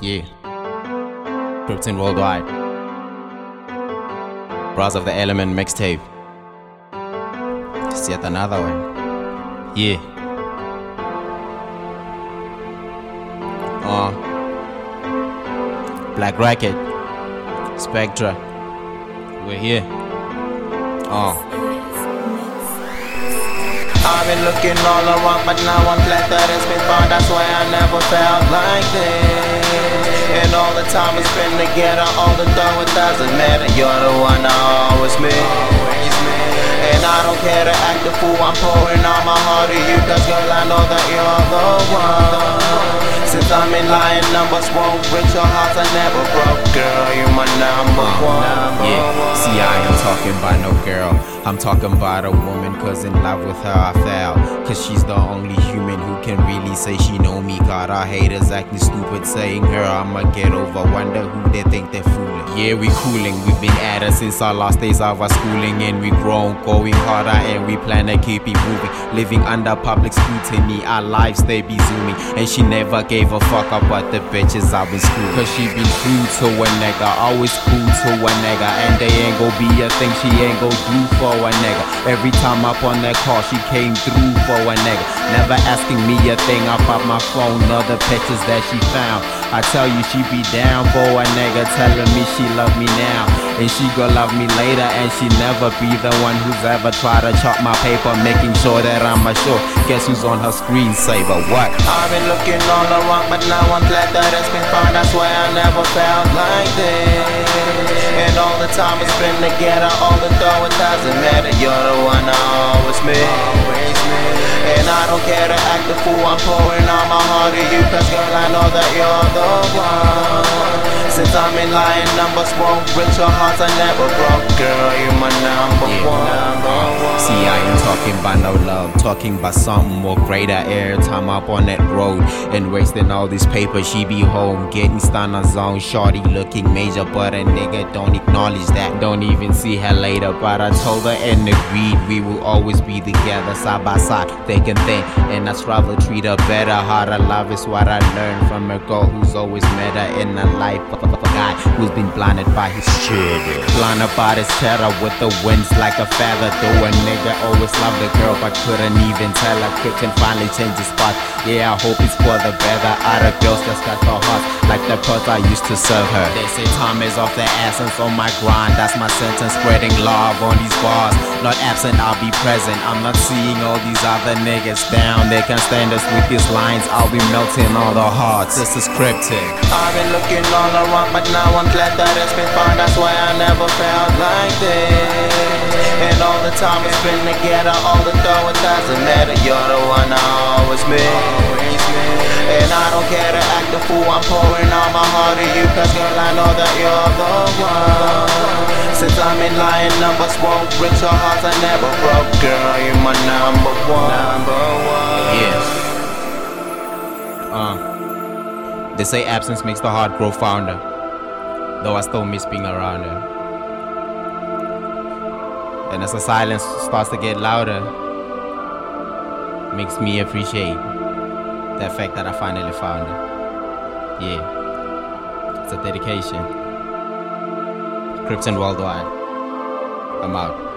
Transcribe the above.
Yeah. Krypton Worldwide. Rise of the Element mixtape. Just yet another one. Yeah. Uh. Black Racket. Spectra. We're here. Uh. I've been looking all around, but now I'm glad that it's been found. That's why I never felt like this. And all the time we spend together, all the though it doesn't matter. You're the one I always miss. And I don't care to act the fool, I'm pouring all my heart to you. Cause girl, I know that you're the one. Since I'm in lying numbers, won't break your hearts, I never broke. Girl, you're my number one. Yeah, see, I ain't talking about no girl. I'm talking about a woman, cause in love with her I fell. Cause she's the only human who can really say she know me. God, our haters acting stupid, saying her I'ma get over. Wonder who they think they're fooling. Yeah, we cooling, we've been at it since our last days of our schooling. And we grown, going harder, and we plan to keep it moving. Living under public scrutiny, our lives they be zooming. And she never gave a fuck about the bitches I've been screwing. Cause she been true to a nigga, always cool to a nigga. And they ain't gon' be a thing she ain't gon' do for a nigga. Every time up on that call, she came through for a nigga. Never asking me a thing about my phone or the pictures that she found. I tell you, she be down for a nigga, telling me she love me now. And she gon' love me later, and she never be the one who's ever try to chop my paper, making sure that I'm a sure. Guess who's on her screensaver? What? I've been looking all around, but now I'm glad that it's been found. That's why I never felt like this. And all the time we spent together, all the though it doesn't matter. You're the one I always miss. And I don't care to act the fool, I'm pouring all my heart to you. Cause girl, I know that you're the one. Since I'm in lying numbers, won't break your hearts, I never broke. Girl, you're my number one. See, I ain't talking about no love, talking about something more greater. Airtime up on that road and wasting all this paper. She be home, getting stunned on zone. Shorty looking major, but a nigga don't acknowledge that. Don't even see her later. But I told her and agreed we will always be together, side by side, thick and thin. And I strive to treat her better. To love is what I learned from a girl who's always met her in her life. A guy who's been blinded by his sugar. Blinded by his terror with the winds like a feather. Though a nigga always loved the girl, but couldn't even tell her. Couldn't finally change his spot. Yeah, I hope it's for the better. Other girls just got the heart like the pearls I used to serve her. They say time is of the essence on my grind. That's my sentence, spreading love on these bars. Not absent, I'll be present. I'm not seeing all these other niggas down. They can't stand us with these lines. I'll be melting all the hearts. This is cryptic. I've been looking all around, now I'm glad that it's been found. That's why I never felt like this. And all the time we spent together, all the though it doesn't matter. You're the one I always miss. And I don't care to act a fool, I'm pouring all my heart to you. Cause girl, I know that you're the one. Since I'm in lying numbers, won't break your hearts, I never broke. Girl, you're my number one. Number one. Yeah. Uh, they say absence makes the heart grow fonder. Though I still miss being around her. And as the silence starts to get louder, makes me appreciate the fact that I finally found her. Yeah. It's a dedication. Krypton Worldwide. I'm out.